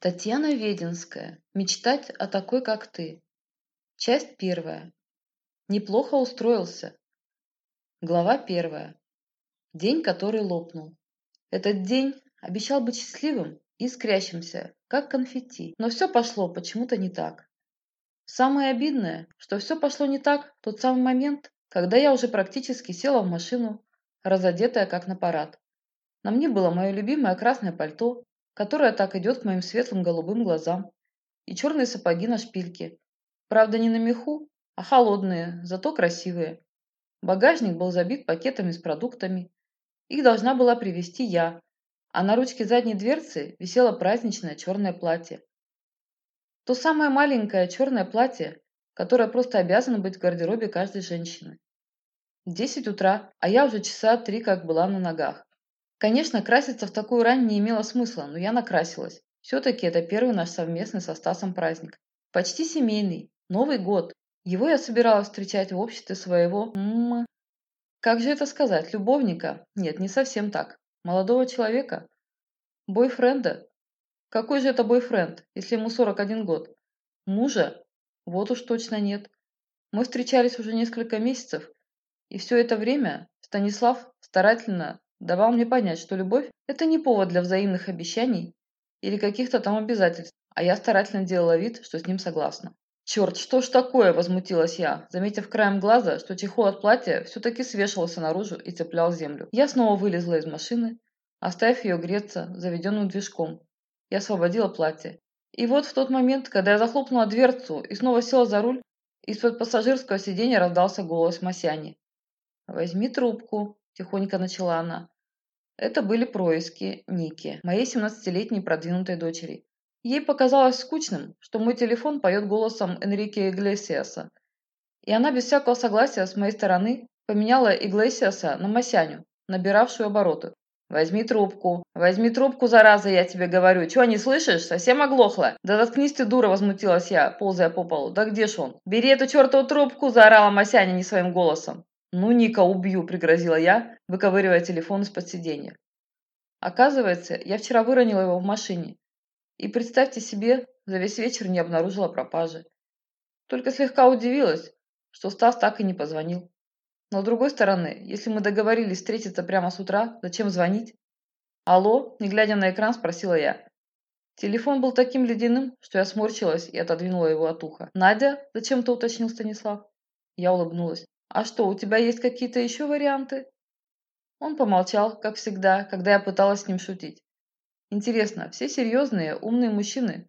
Татьяна Веденская. Мечтать о такой, как ты. Часть первая. Неплохо устроился. Глава первая. День, который лопнул. Этот день обещал быть счастливым, искрящимся, как конфетти. Но все пошло почему-то не так. Самое обидное, что все пошло не так в тот самый момент, когда я уже практически села в машину, разодетая как на парад. На мне было мое любимое красное пальто, которая так идет к моим светлым голубым глазам, и черные сапоги на шпильке. Правда, не на меху, а холодные, зато красивые. Багажник был забит пакетами с продуктами. Их должна была привезти я, а на ручке задней дверцы висело праздничное черное платье. То самое маленькое черное платье, которое просто обязано быть в гардеробе каждой женщины. Десять утра, а я уже часа три как была на ногах. Конечно, краситься в такую рань не имело смысла, но я накрасилась. Все-таки это первый наш совместный со Стасом праздник. Почти семейный. Новый год. Его я собиралась встречать в обществе своего... М как же это сказать? Любовника? Нет, не совсем так. Молодого человека? Бойфренда? Какой же это бойфренд, если ему 41 год? Мужа? Вот уж точно нет. Мы встречались уже несколько месяцев, и все это время Станислав старательно давал мне понять, что любовь – это не повод для взаимных обещаний или каких-то там обязательств, а я старательно делала вид, что с ним согласна. «Черт, что ж такое?» – возмутилась я, заметив краем глаза, что чехол от платья все-таки свешивался наружу и цеплял землю. Я снова вылезла из машины, оставив ее греться, заведенным движком, и освободила платье. И вот в тот момент, когда я захлопнула дверцу и снова села за руль, из-под пассажирского сиденья раздался голос Масяни. «Возьми трубку», Тихонько начала она. Это были происки Ники, моей 17-летней продвинутой дочери. Ей показалось скучным, что мой телефон поет голосом Энрике Иглесиаса. И она без всякого согласия с моей стороны поменяла Иглесиаса на Масяню, набиравшую обороты. «Возьми трубку. Возьми трубку, зараза, я тебе говорю. Чего не слышишь? Совсем оглохла?» «Да заткнись ты, дура!» – возмутилась я, ползая по полу. «Да где ж он?» «Бери эту чертову трубку!» – заорала Масяня не своим голосом. «Ну, Ника, убью!» – пригрозила я, выковыривая телефон из-под сиденья. Оказывается, я вчера выронила его в машине. И представьте себе, за весь вечер не обнаружила пропажи. Только слегка удивилась, что Стас так и не позвонил. Но с другой стороны, если мы договорились встретиться прямо с утра, зачем звонить? «Алло?» – не глядя на экран, спросила я. Телефон был таким ледяным, что я сморщилась и отодвинула его от уха. «Надя?» – зачем-то уточнил Станислав. Я улыбнулась. «А что, у тебя есть какие-то еще варианты?» Он помолчал, как всегда, когда я пыталась с ним шутить. Интересно, все серьезные, умные мужчины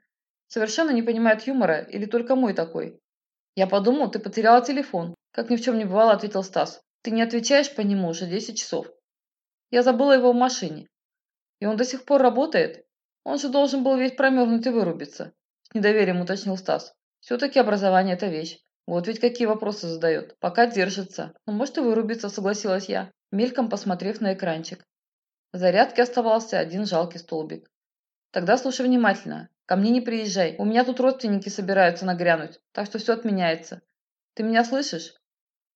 совершенно не понимают юмора или только мой такой? Я подумал, ты потеряла телефон. Как ни в чем не бывало, ответил Стас. Ты не отвечаешь по нему уже 10 часов. Я забыла его в машине. И он до сих пор работает? Он же должен был весь промерзнуть и вырубиться. С недоверием уточнил Стас. Все-таки образование – это вещь. Вот ведь какие вопросы задает. Пока держится. Ну, может и вырубиться, согласилась я, мельком посмотрев на экранчик. В зарядке оставался один жалкий столбик. Тогда слушай внимательно. Ко мне не приезжай. У меня тут родственники собираются нагрянуть, так что все отменяется. Ты меня слышишь?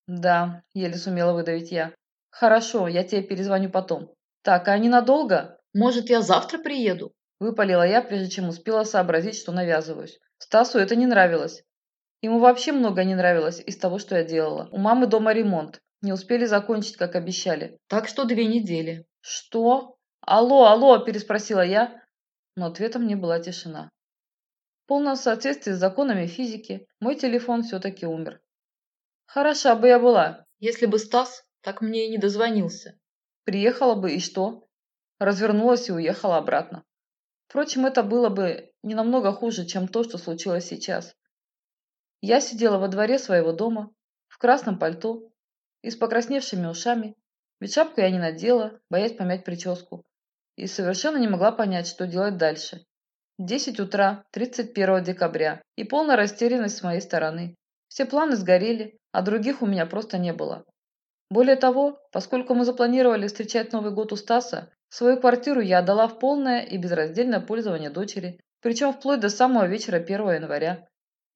Да, еле сумела выдавить я. Хорошо, я тебе перезвоню потом. Так, а ненадолго? Может, я завтра приеду? Выпалила я, прежде чем успела сообразить, что навязываюсь. Стасу это не нравилось. Ему вообще много не нравилось из того, что я делала. У мамы дома ремонт. Не успели закончить, как обещали. Так что две недели. Что? Алло, алло, переспросила я, но ответом мне была тишина. В полном соответствии с законами физики мой телефон все-таки умер. Хороша бы я была, если бы Стас так мне и не дозвонился. Приехала бы и что? Развернулась и уехала обратно. Впрочем, это было бы не намного хуже, чем то, что случилось сейчас. Я сидела во дворе своего дома, в красном пальто и с покрасневшими ушами, ведь шапку я не надела, боясь помять прическу, и совершенно не могла понять, что делать дальше. 10 утра, 31 декабря, и полная растерянность с моей стороны. Все планы сгорели, а других у меня просто не было. Более того, поскольку мы запланировали встречать Новый год у Стаса, свою квартиру я отдала в полное и безраздельное пользование дочери, причем вплоть до самого вечера 1 января.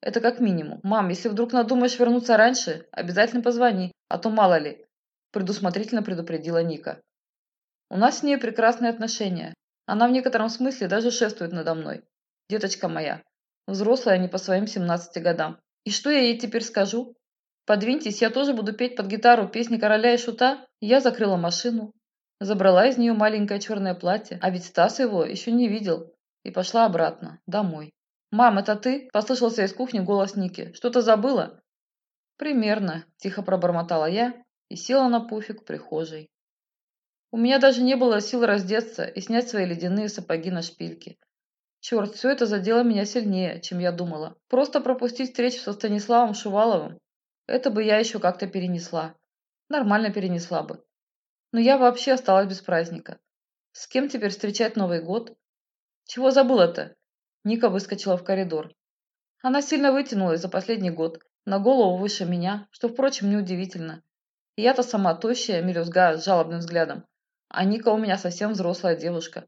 Это как минимум. Мам, если вдруг надумаешь вернуться раньше, обязательно позвони, а то мало ли. Предусмотрительно предупредила Ника. У нас с ней прекрасные отношения. Она в некотором смысле даже шествует надо мной. деточка моя. Взрослая не по своим 17 годам. И что я ей теперь скажу? Подвиньтесь, я тоже буду петь под гитару песни короля и шута. Я закрыла машину, забрала из нее маленькое черное платье, а ведь Стас его еще не видел, и пошла обратно, домой. «Мам, это ты?» – послышался из кухни голос Ники. «Что-то забыла?» «Примерно», – тихо пробормотала я и села на пуфик в прихожей. У меня даже не было сил раздеться и снять свои ледяные сапоги на шпильки. Черт, все это задело меня сильнее, чем я думала. Просто пропустить встречу со Станиславом Шуваловым – это бы я еще как-то перенесла. Нормально перенесла бы. Но я вообще осталась без праздника. С кем теперь встречать Новый год? Чего забыла-то? Ника выскочила в коридор. Она сильно вытянулась за последний год, на голову выше меня, что, впрочем, неудивительно. Я-то сама тощая, мелюзга, с жалобным взглядом. А Ника у меня совсем взрослая девушка.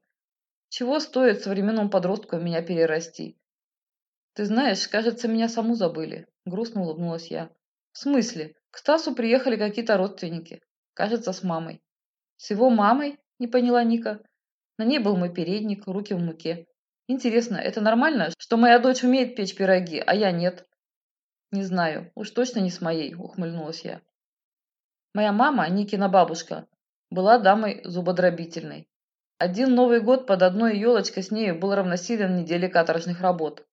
Чего стоит современному подростку меня перерасти? Ты знаешь, кажется, меня саму забыли. Грустно улыбнулась я. В смысле? К Стасу приехали какие-то родственники. Кажется, с мамой. С его мамой? Не поняла Ника. На ней был мой передник, руки в муке. Интересно, это нормально, что моя дочь умеет печь пироги, а я нет? Не знаю, уж точно не с моей, ухмыльнулась я. Моя мама, Никина бабушка, была дамой зубодробительной. Один Новый год под одной елочкой с нею был равносилен неделе каторжных работ.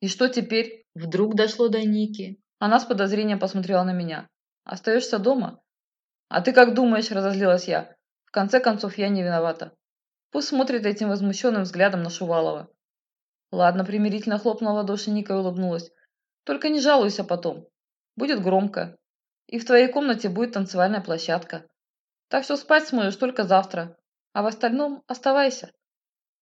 И что теперь? Вдруг дошло до Ники. Она с подозрением посмотрела на меня. Остаешься дома? А ты как думаешь, разозлилась я. В конце концов, я не виновата. Пусть смотрит этим возмущенным взглядом на Шувалова. Ладно, примирительно хлопнула ладоши Ника и улыбнулась. Только не жалуйся потом. Будет громко. И в твоей комнате будет танцевальная площадка. Так что спать сможешь только завтра. А в остальном оставайся.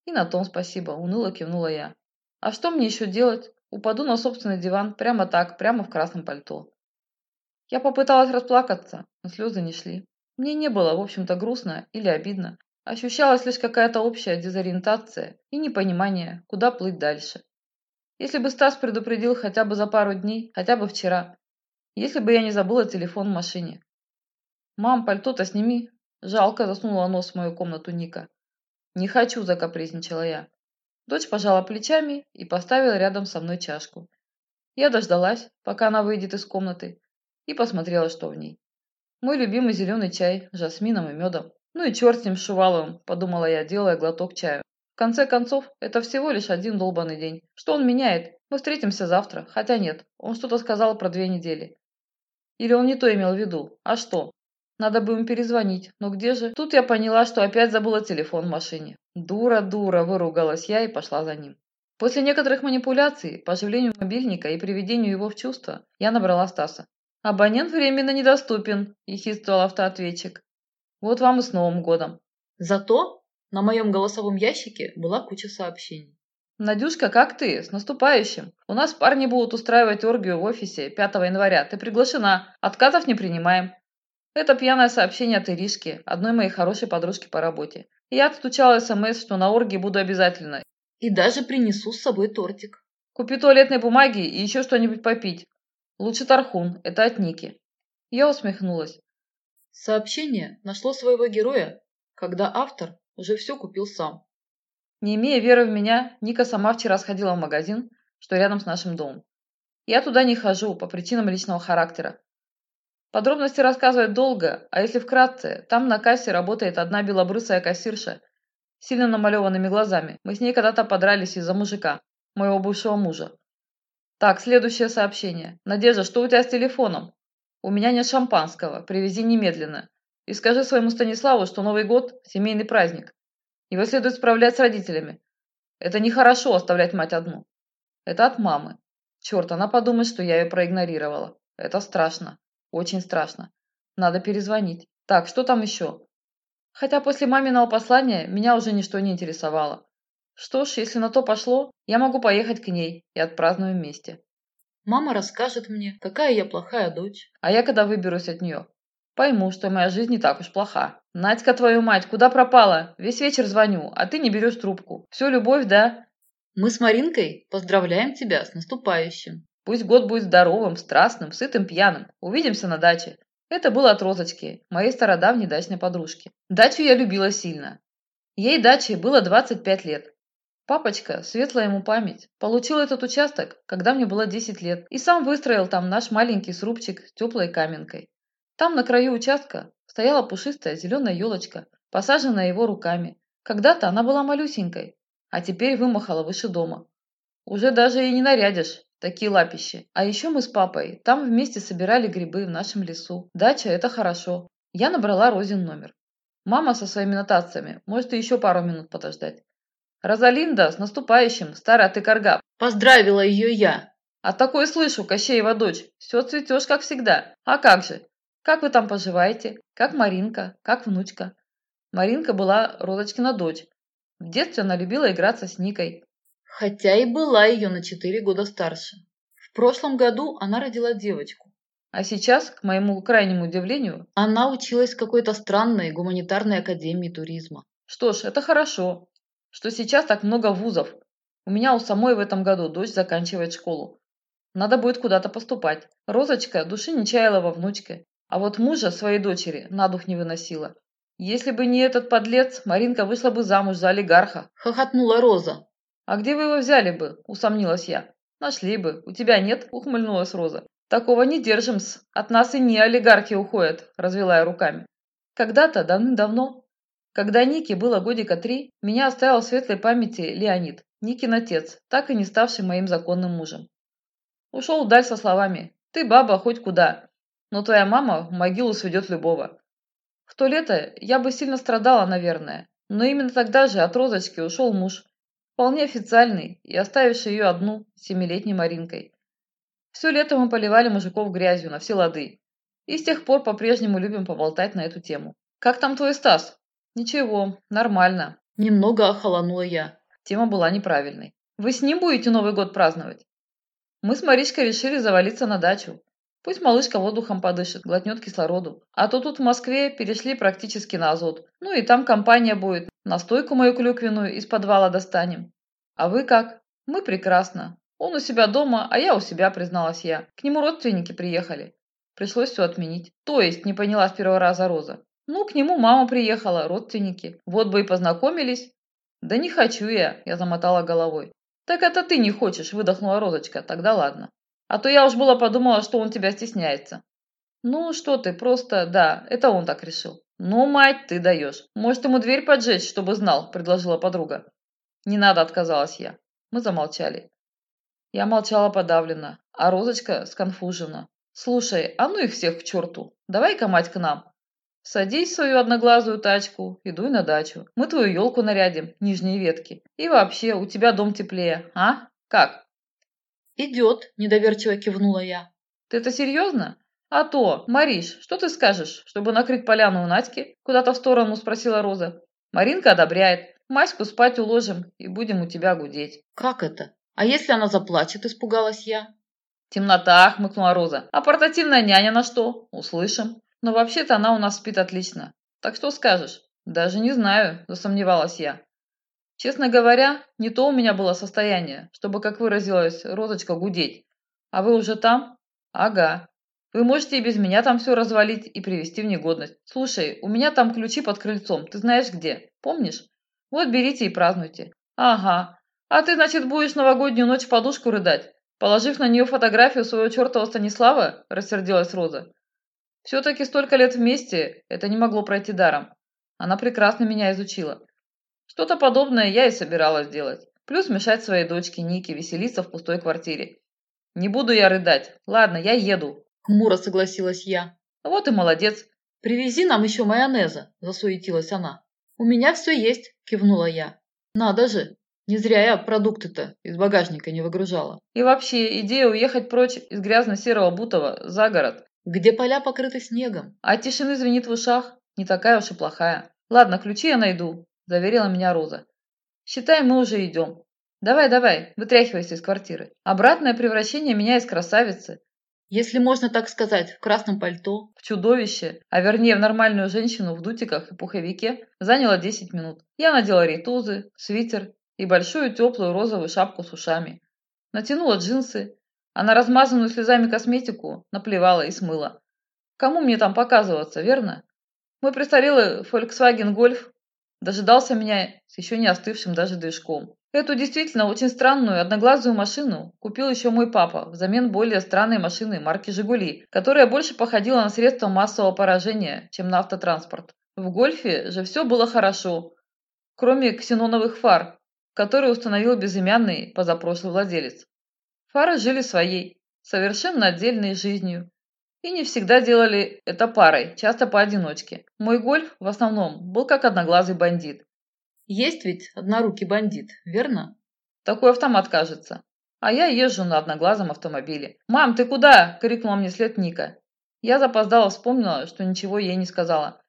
И на том спасибо, уныло кивнула я. А что мне еще делать? Упаду на собственный диван прямо так, прямо в красном пальто. Я попыталась расплакаться, но слезы не шли. Мне не было, в общем-то, грустно или обидно. Ощущалась лишь какая-то общая дезориентация и непонимание, куда плыть дальше. Если бы Стас предупредил хотя бы за пару дней, хотя бы вчера. Если бы я не забыла телефон в машине. «Мам, пальто-то сними!» Жалко засунула нос в мою комнату Ника. «Не хочу», – закапризничала я. Дочь пожала плечами и поставила рядом со мной чашку. Я дождалась, пока она выйдет из комнаты, и посмотрела, что в ней. Мой любимый зеленый чай с жасмином и медом. «Ну и черт с ним, Шуваловым», – подумала я, делая глоток чаю. «В конце концов, это всего лишь один долбанный день. Что он меняет? Мы встретимся завтра. Хотя нет, он что-то сказал про две недели. Или он не то имел в виду. А что? Надо бы им перезвонить. Но где же? Тут я поняла, что опять забыла телефон в машине. Дура, дура, выругалась я и пошла за ним. После некоторых манипуляций, по мобильника и приведению его в чувство, я набрала Стаса. «Абонент временно недоступен», – ехидствовал автоответчик. Вот вам и с Новым годом. Зато на моем голосовом ящике была куча сообщений. «Надюшка, как ты? С наступающим! У нас парни будут устраивать оргию в офисе 5 января. Ты приглашена. Отказов не принимаем». Это пьяное сообщение от Иришки, одной моей хорошей подружки по работе. Я отстучала смс, что на оргии буду обязательно. И даже принесу с собой тортик. Купи туалетной бумаги и еще что-нибудь попить. Лучше тархун, это от Ники. Я усмехнулась. Сообщение нашло своего героя, когда автор уже все купил сам. Не имея веры в меня, Ника сама вчера сходила в магазин, что рядом с нашим домом. Я туда не хожу по причинам личного характера. Подробности рассказывать долго, а если вкратце, там на кассе работает одна белобрысая кассирша, сильно намалеванными глазами. Мы с ней когда-то подрались из-за мужика, моего бывшего мужа. Так, следующее сообщение. Надежда, что у тебя с телефоном? У меня нет шампанского, привези немедленно. И скажи своему Станиславу, что Новый год – семейный праздник. Его следует справлять с родителями. Это нехорошо оставлять мать одну. Это от мамы. Черт, она подумает, что я ее проигнорировала. Это страшно. Очень страшно. Надо перезвонить. Так, что там еще? Хотя после маминого послания меня уже ничто не интересовало. Что ж, если на то пошло, я могу поехать к ней и отпразднуем вместе. Мама расскажет мне, какая я плохая дочь. А я когда выберусь от нее, пойму, что моя жизнь не так уж плоха. Надька, твою мать, куда пропала? Весь вечер звоню, а ты не берешь трубку. Все любовь, да? Мы с Маринкой поздравляем тебя с наступающим. Пусть год будет здоровым, страстным, сытым, пьяным. Увидимся на даче. Это было от Розочки, моей стародавней дачной подружки. Дачу я любила сильно. Ей даче было 25 лет. Папочка, светлая ему память, получил этот участок, когда мне было 10 лет, и сам выстроил там наш маленький срубчик теплой каменкой. Там на краю участка стояла пушистая зеленая елочка, посаженная его руками. Когда-то она была малюсенькой, а теперь вымахала выше дома. Уже даже и не нарядишь, такие лапищи. А еще мы с папой там вместе собирали грибы в нашем лесу. Дача – это хорошо. Я набрала Розин номер. Мама со своими нотациями может еще пару минут подождать. «Розалинда, с наступающим, старая ты корга!» Поздравила ее я. «А такое слышу, Кощеева дочь, все цветешь, как всегда. А как же? Как вы там поживаете? Как Маринка? Как внучка?» Маринка была Розочкина дочь. В детстве она любила играться с Никой. Хотя и была ее на четыре года старше. В прошлом году она родила девочку. А сейчас, к моему крайнему удивлению, она училась в какой-то странной гуманитарной академии туризма. Что ж, это хорошо что сейчас так много вузов. У меня у самой в этом году дочь заканчивает школу. Надо будет куда-то поступать. Розочка души не чаяла во внучке. А вот мужа своей дочери на дух не выносила. Если бы не этот подлец, Маринка вышла бы замуж за олигарха. Хохотнула Роза. А где вы его взяли бы? Усомнилась я. Нашли бы. У тебя нет? Ухмыльнулась Роза. Такого не держим-с. От нас и не олигархи уходят, развела я руками. Когда-то, давным-давно, когда Нике было годика три, меня оставил в светлой памяти Леонид, Никин отец, так и не ставший моим законным мужем. Ушел вдаль со словами «Ты, баба, хоть куда, но твоя мама в могилу сведет любого». В то лето я бы сильно страдала, наверное, но именно тогда же от Розочки ушел муж, вполне официальный и оставивший ее одну, семилетней Маринкой. Все лето мы поливали мужиков грязью на все лады, и с тех пор по-прежнему любим поболтать на эту тему. «Как там твой Стас?» «Ничего, нормально». Немного охолонула я. Тема была неправильной. «Вы с ним будете Новый год праздновать?» Мы с Маричкой решили завалиться на дачу. Пусть малышка воздухом подышит, глотнет кислороду. А то тут в Москве перешли практически на азот. Ну и там компания будет. Настойку мою клюквенную из подвала достанем. А вы как? Мы прекрасно. Он у себя дома, а я у себя, призналась я. К нему родственники приехали. Пришлось все отменить. То есть, не поняла с первого раза Роза. Ну, к нему мама приехала, родственники. Вот бы и познакомились. Да не хочу я, я замотала головой. Так это ты не хочешь, выдохнула Розочка. Тогда ладно. А то я уж было подумала, что он тебя стесняется. Ну, что ты, просто, да, это он так решил. Ну, мать, ты даешь. Может, ему дверь поджечь, чтобы знал, предложила подруга. Не надо, отказалась я. Мы замолчали. Я молчала подавленно, а Розочка сконфужена. «Слушай, а ну их всех к черту! Давай-ка, мать, к нам!» Садись в свою одноглазую тачку и дуй на дачу. Мы твою елку нарядим, нижние ветки. И вообще, у тебя дом теплее, а? Как?» «Идет», – недоверчиво кивнула я. «Ты это серьезно?» «А то, Мариш, что ты скажешь, чтобы накрыть поляну у Надьки?» Куда-то в сторону спросила Роза. «Маринка одобряет. Маську спать уложим и будем у тебя гудеть». «Как это? А если она заплачет?» – испугалась я. «Темнота», – хмыкнула Роза. «А портативная няня на что? Услышим». Но вообще-то она у нас спит отлично. Так что скажешь? Даже не знаю, засомневалась я. Честно говоря, не то у меня было состояние, чтобы, как выразилась Розочка, гудеть. А вы уже там? Ага. Вы можете и без меня там все развалить и привести в негодность. Слушай, у меня там ключи под крыльцом, ты знаешь где? Помнишь? Вот берите и празднуйте. Ага. А ты, значит, будешь новогоднюю ночь подушку рыдать, положив на нее фотографию своего чертова Станислава? Рассердилась Роза. Все-таки столько лет вместе, это не могло пройти даром. Она прекрасно меня изучила. Что-то подобное я и собиралась делать. Плюс мешать своей дочке Нике веселиться в пустой квартире. Не буду я рыдать. Ладно, я еду. Хмуро согласилась я. Вот и молодец. Привези нам еще майонеза, засуетилась она. У меня все есть, кивнула я. Надо же, не зря я продукты-то из багажника не выгружала. И вообще, идея уехать прочь из грязно-серого Бутова за город где поля покрыты снегом, а тишины звенит в ушах, не такая уж и плохая. Ладно, ключи я найду, заверила меня Роза. Считай, мы уже идем. Давай, давай, вытряхивайся из квартиры. Обратное превращение меня из красавицы, если можно так сказать, в красном пальто, в чудовище, а вернее в нормальную женщину в дутиках и пуховике, заняло 10 минут. Я надела рейтузы, свитер и большую теплую розовую шапку с ушами. Натянула джинсы, а на размазанную слезами косметику наплевала и смыла. Кому мне там показываться, верно? Мой престарелый Volkswagen Golf дожидался меня с еще не остывшим даже движком. Эту действительно очень странную одноглазую машину купил еще мой папа взамен более странной машины марки «Жигули», которая больше походила на средство массового поражения, чем на автотранспорт. В «Гольфе» же все было хорошо, кроме ксеноновых фар, которые установил безымянный позапрошлый владелец. Фары жили своей, совершенно отдельной жизнью. И не всегда делали это парой, часто поодиночке. Мой гольф, в основном, был как одноглазый бандит. Есть ведь однорукий бандит, верно? Такой автомат, кажется. А я езжу на одноглазом автомобиле. «Мам, ты куда?» – крикнула мне след Ника. Я запоздала, вспомнила, что ничего ей не сказала.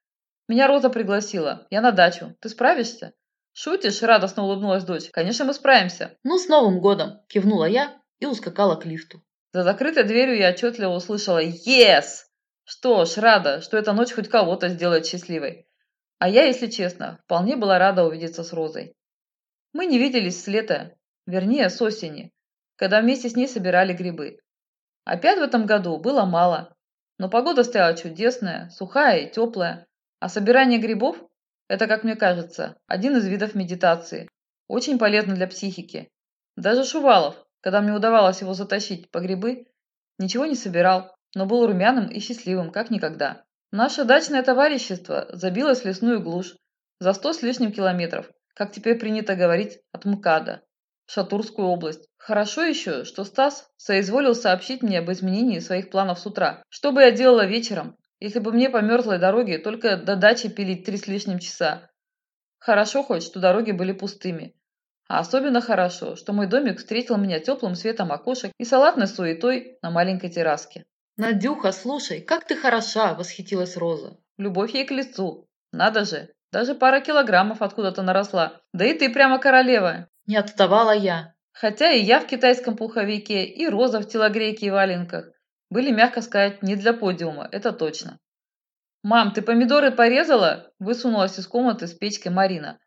«Меня Роза пригласила. Я на дачу. Ты справишься?» «Шутишь?» – радостно улыбнулась дочь. «Конечно, мы справимся». «Ну, с Новым годом!» – кивнула я и ускакала к лифту. За закрытой дверью я отчетливо услышала «Ес!». Что ж, рада, что эта ночь хоть кого-то сделает счастливой. А я, если честно, вполне была рада увидеться с Розой. Мы не виделись с лета, вернее, с осени, когда вместе с ней собирали грибы. Опять в этом году было мало, но погода стояла чудесная, сухая и теплая, а собирание грибов – это, как мне кажется, один из видов медитации, очень полезно для психики. Даже Шувалов, когда мне удавалось его затащить по грибы, ничего не собирал, но был румяным и счастливым, как никогда. Наше дачное товарищество забилось в лесную глушь за сто с лишним километров, как теперь принято говорить, от МКАДа, в Шатурскую область. Хорошо еще, что Стас соизволил сообщить мне об изменении своих планов с утра. Что бы я делала вечером, если бы мне по мерзлой дороге только до дачи пилить три с лишним часа? Хорошо хоть, что дороги были пустыми. А особенно хорошо, что мой домик встретил меня теплым светом окошек и салатной суетой на маленькой терраске. «Надюха, слушай, как ты хороша!» – восхитилась Роза. Любовь ей к лицу. Надо же, даже пара килограммов откуда-то наросла. Да и ты прямо королева. Не отставала я. Хотя и я в китайском пуховике, и Роза в телогрейке и валенках. Были, мягко сказать, не для подиума, это точно. «Мам, ты помидоры порезала?» – высунулась из комнаты с печкой Марина.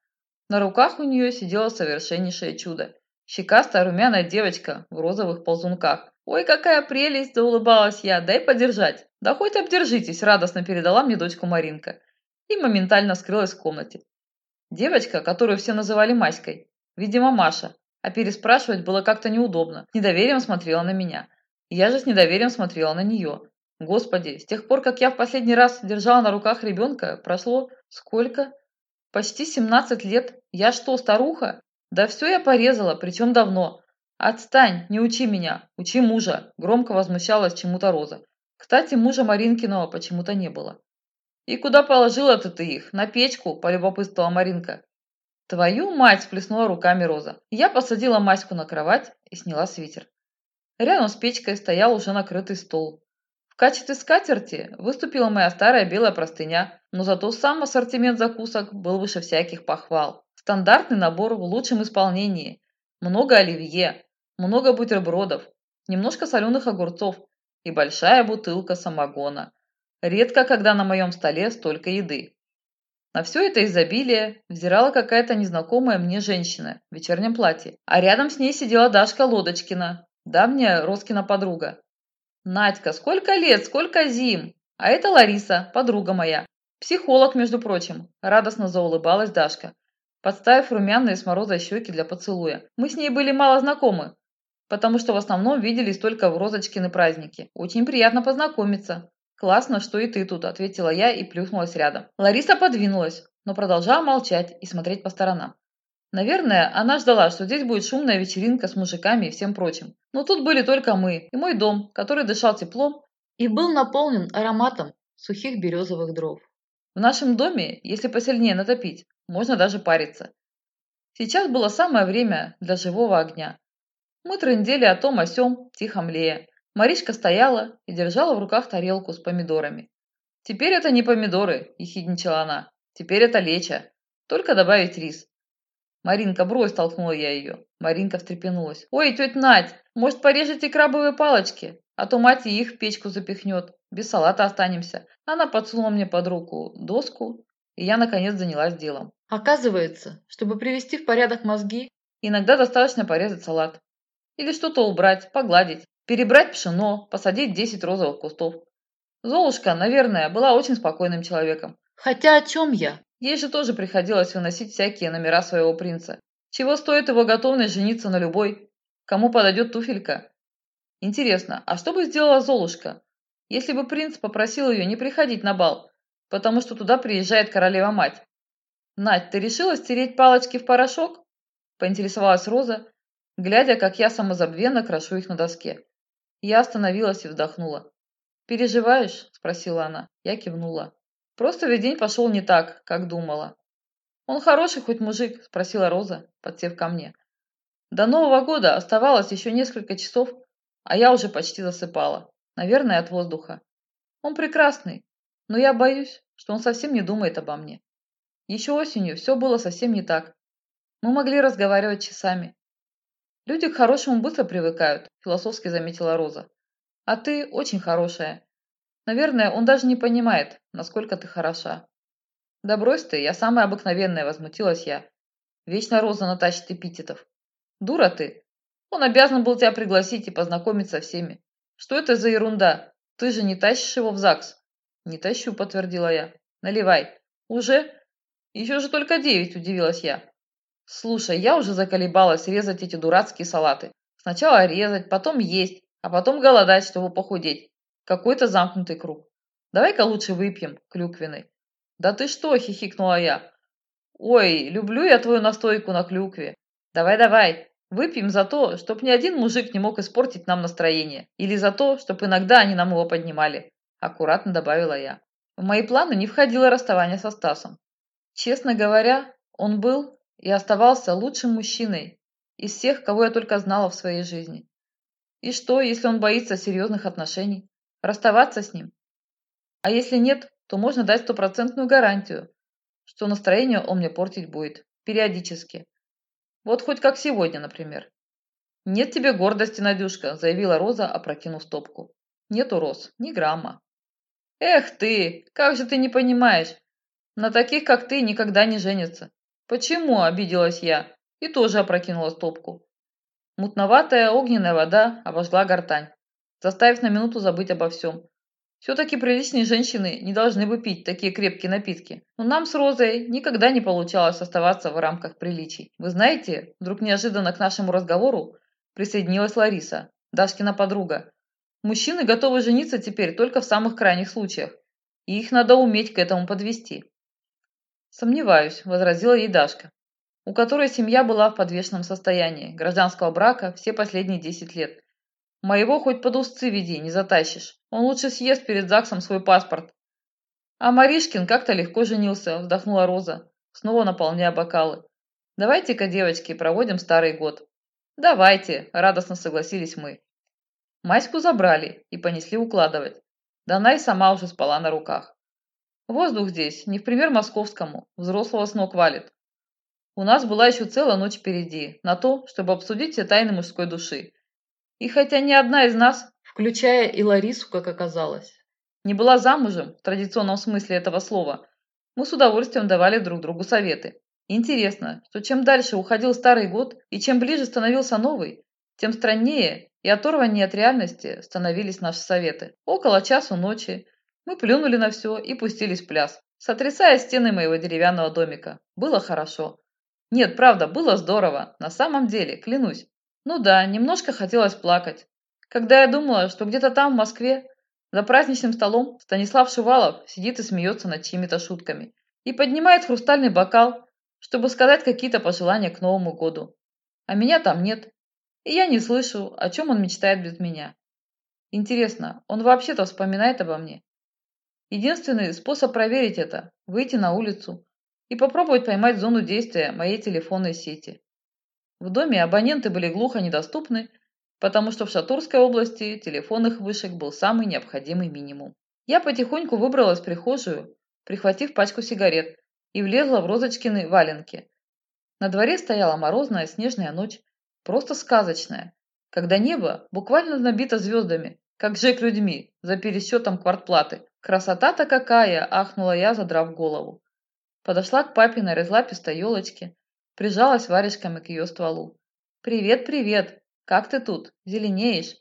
На руках у нее сидело совершеннейшее чудо. Щекастая румяная девочка в розовых ползунках. «Ой, какая прелесть!» – заулыбалась я. «Дай подержать!» «Да хоть обдержитесь!» – радостно передала мне дочку Маринка. И моментально скрылась в комнате. Девочка, которую все называли Маськой, видимо, Маша, а переспрашивать было как-то неудобно, с недоверием смотрела на меня. Я же с недоверием смотрела на нее. Господи, с тех пор, как я в последний раз держала на руках ребенка, прошло сколько? Почти 17 лет. Я что, старуха? Да все я порезала, причем давно. «Отстань, не учи меня, учи мужа!» – громко возмущалась чему-то Роза. Кстати, мужа Маринкиного почему-то не было. «И куда положила-то ты их? На печку?» – полюбопытствовала Маринка. «Твою мать!» – сплеснула руками Роза. Я посадила Маську на кровать и сняла свитер. Рядом с печкой стоял уже накрытый стол. В качестве скатерти выступила моя старая белая простыня, но зато сам ассортимент закусок был выше всяких похвал. Стандартный набор в лучшем исполнении. Много оливье, много бутербродов, немножко соленых огурцов и большая бутылка самогона. Редко, когда на моем столе столько еды. На все это изобилие взирала какая-то незнакомая мне женщина в вечернем платье, а рядом с ней сидела Дашка Лодочкина, давняя Роскина подруга. «Надька, сколько лет, сколько зим! А это Лариса, подруга моя. Психолог, между прочим», – радостно заулыбалась Дашка, подставив румяные с мороза щеки для поцелуя. «Мы с ней были мало знакомы, потому что в основном виделись только в Розочкины праздники. Очень приятно познакомиться». «Классно, что и ты тут», – ответила я и плюхнулась рядом. Лариса подвинулась, но продолжала молчать и смотреть по сторонам. Наверное, она ждала, что здесь будет шумная вечеринка с мужиками и всем прочим. Но тут были только мы и мой дом, который дышал теплом и был наполнен ароматом сухих березовых дров. В нашем доме, если посильнее натопить, можно даже париться. Сейчас было самое время для живого огня. Мы трындели о том о сём, тихо млея. Маришка стояла и держала в руках тарелку с помидорами. «Теперь это не помидоры», – ехидничала она. «Теперь это леча. Только добавить рис». «Маринка, брось!» – толкнула я ее. Маринка встрепенулась. «Ой, тетя Надь, может, порежете крабовые палочки? А то мать и их в печку запихнет. Без салата останемся». Она подсунула мне под руку доску, и я, наконец, занялась делом. Оказывается, чтобы привести в порядок мозги, иногда достаточно порезать салат. Или что-то убрать, погладить, перебрать пшено, посадить 10 розовых кустов. Золушка, наверное, была очень спокойным человеком. Хотя о чем я? Ей же тоже приходилось выносить всякие номера своего принца. Чего стоит его готовность жениться на любой, кому подойдет туфелька? Интересно, а что бы сделала Золушка, если бы принц попросил ее не приходить на бал, потому что туда приезжает королева-мать? «Надь, ты решила стереть палочки в порошок?» – поинтересовалась Роза, глядя, как я самозабвенно крошу их на доске. Я остановилась и вздохнула. «Переживаешь?» – спросила она. Я кивнула. «Просто весь день пошел не так, как думала». «Он хороший хоть мужик?» – спросила Роза, подсев ко мне. До Нового года оставалось еще несколько часов, а я уже почти засыпала. Наверное, от воздуха. Он прекрасный, но я боюсь, что он совсем не думает обо мне. Еще осенью все было совсем не так. Мы могли разговаривать часами. Люди к хорошему быстро привыкают, философски заметила Роза. А ты очень хорошая. Наверное, он даже не понимает, насколько ты хороша. Да брось ты, я самая обыкновенная, возмутилась я. Вечно Роза натащит эпитетов. Дура ты. Он обязан был тебя пригласить и познакомить со всеми. Что это за ерунда? Ты же не тащишь его в ЗАГС. Не тащу, подтвердила я. Наливай. Уже? Еще же только девять, удивилась я. Слушай, я уже заколебалась резать эти дурацкие салаты. Сначала резать, потом есть, а потом голодать, чтобы похудеть. Какой-то замкнутый круг. Давай-ка лучше выпьем клюквенный. Да ты что, хихикнула я. Ой, люблю я твою настойку на клюкве. Давай-давай, выпьем за то, чтоб ни один мужик не мог испортить нам настроение. Или за то, чтоб иногда они нам его поднимали. Аккуратно добавила я. В мои планы не входило расставание со Стасом. Честно говоря, он был и оставался лучшим мужчиной из всех, кого я только знала в своей жизни. И что, если он боится серьезных отношений? Расставаться с ним? А если нет, то можно дать стопроцентную гарантию, что настроение он мне портить будет. Периодически. Вот хоть как сегодня, например. «Нет тебе гордости, Надюшка», – заявила Роза, опрокинув стопку. «Нету, Роз, ни грамма». «Эх ты, как же ты не понимаешь? На таких, как ты, никогда не женятся. Почему, обиделась я и тоже опрокинула стопку. Мутноватая огненная вода обожгла гортань, заставив на минуту забыть обо всем. Все-таки приличные женщины не должны бы пить такие крепкие напитки. Но нам с Розой никогда не получалось оставаться в рамках приличий. Вы знаете, вдруг неожиданно к нашему разговору присоединилась Лариса, Дашкина подруга. Мужчины готовы жениться теперь только в самых крайних случаях, и их надо уметь к этому подвести. «Сомневаюсь», – возразила ей Дашка, у которой семья была в подвешенном состоянии, гражданского брака все последние десять лет. Моего хоть под узцы веди, не затащишь. Он лучше съест перед ЗАГСом свой паспорт. А Маришкин как-то легко женился, вздохнула Роза, снова наполняя бокалы. Давайте-ка, девочки, проводим старый год. Давайте, радостно согласились мы. Маську забрали и понесли укладывать. Да она и сама уже спала на руках. Воздух здесь, не в пример московскому, взрослого с ног валит. У нас была еще целая ночь впереди, на то, чтобы обсудить все тайны мужской души. И хотя ни одна из нас, включая и Ларису, как оказалось, не была замужем в традиционном смысле этого слова, мы с удовольствием давали друг другу советы. Интересно, что чем дальше уходил старый год и чем ближе становился новый, тем страннее и оторваннее от реальности становились наши советы. Около часу ночи мы плюнули на все и пустились в пляс, сотрясая стены моего деревянного домика. Было хорошо. Нет, правда, было здорово. На самом деле, клянусь. Ну да, немножко хотелось плакать. Когда я думала, что где-то там, в Москве, за праздничным столом Станислав Шувалов сидит и смеется над чьими-то шутками и поднимает хрустальный бокал, чтобы сказать какие-то пожелания к Новому году. А меня там нет. И я не слышу, о чем он мечтает без меня. Интересно, он вообще-то вспоминает обо мне? Единственный способ проверить это – выйти на улицу и попробовать поймать зону действия моей телефонной сети. В доме абоненты были глухо недоступны, потому что в Шатурской области телефонных вышек был самый необходимый минимум. Я потихоньку выбралась в прихожую, прихватив пачку сигарет, и влезла в розочкины валенки. На дворе стояла морозная снежная ночь, просто сказочная, когда небо буквально набито звездами, как Джек людьми, за пересчетом квартплаты. «Красота-то какая!» – ахнула я, задрав голову. Подошла к папиной разлапистой елочке, прижалась варежками к ее стволу. «Привет, привет! Как ты тут? Зеленеешь?»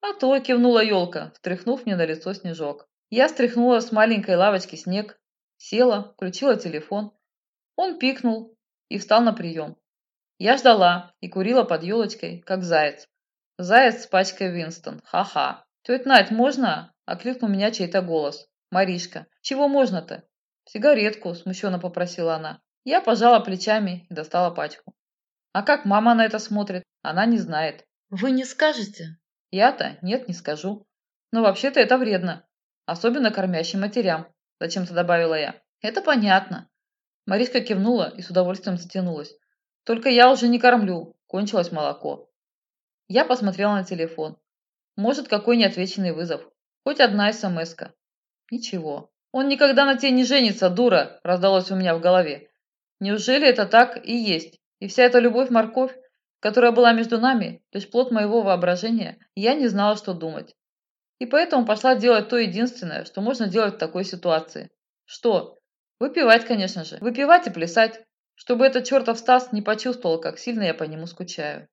«А то!» – кивнула елка, встряхнув мне на лицо снежок. Я стряхнула с маленькой лавочки снег, села, включила телефон. Он пикнул и встал на прием. Я ждала и курила под елочкой, как заяц. Заяц с пачкой Винстон. Ха-ха. «Тетя Надь, можно?» – окликнул меня чей-то голос. «Маришка, чего можно-то?» «Сигаретку», – смущенно попросила она. Я пожала плечами и достала пачку. А как мама на это смотрит? Она не знает. «Вы не скажете?» Я-то нет, не скажу. Но вообще-то это вредно. Особенно кормящим матерям, зачем-то добавила я. Это понятно. Маришка кивнула и с удовольствием затянулась. Только я уже не кормлю, кончилось молоко. Я посмотрела на телефон. Может, какой неотвеченный вызов. Хоть одна смс -ка. Ничего. Он никогда на тебе не женится, дура, раздалось у меня в голове. Неужели это так и есть? И вся эта любовь-морковь, которая была между нами, лишь плод моего воображения, я не знала, что думать. И поэтому пошла делать то единственное, что можно делать в такой ситуации. Что? Выпивать, конечно же. Выпивать и плясать, чтобы этот чертов Стас не почувствовал, как сильно я по нему скучаю.